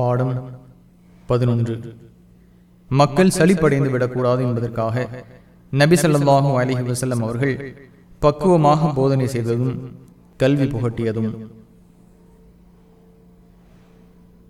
பாடம் பதினொன்று. மக்கள் சலிப்படைந்து விடக்கூடாது என்பதற்காக நபி ஸல்லல்லாஹு அலைஹி வஸல்லம் அவர்கள் பக்குவமாக போதனை செய்ததும் கல்வி புகட்டியதும்.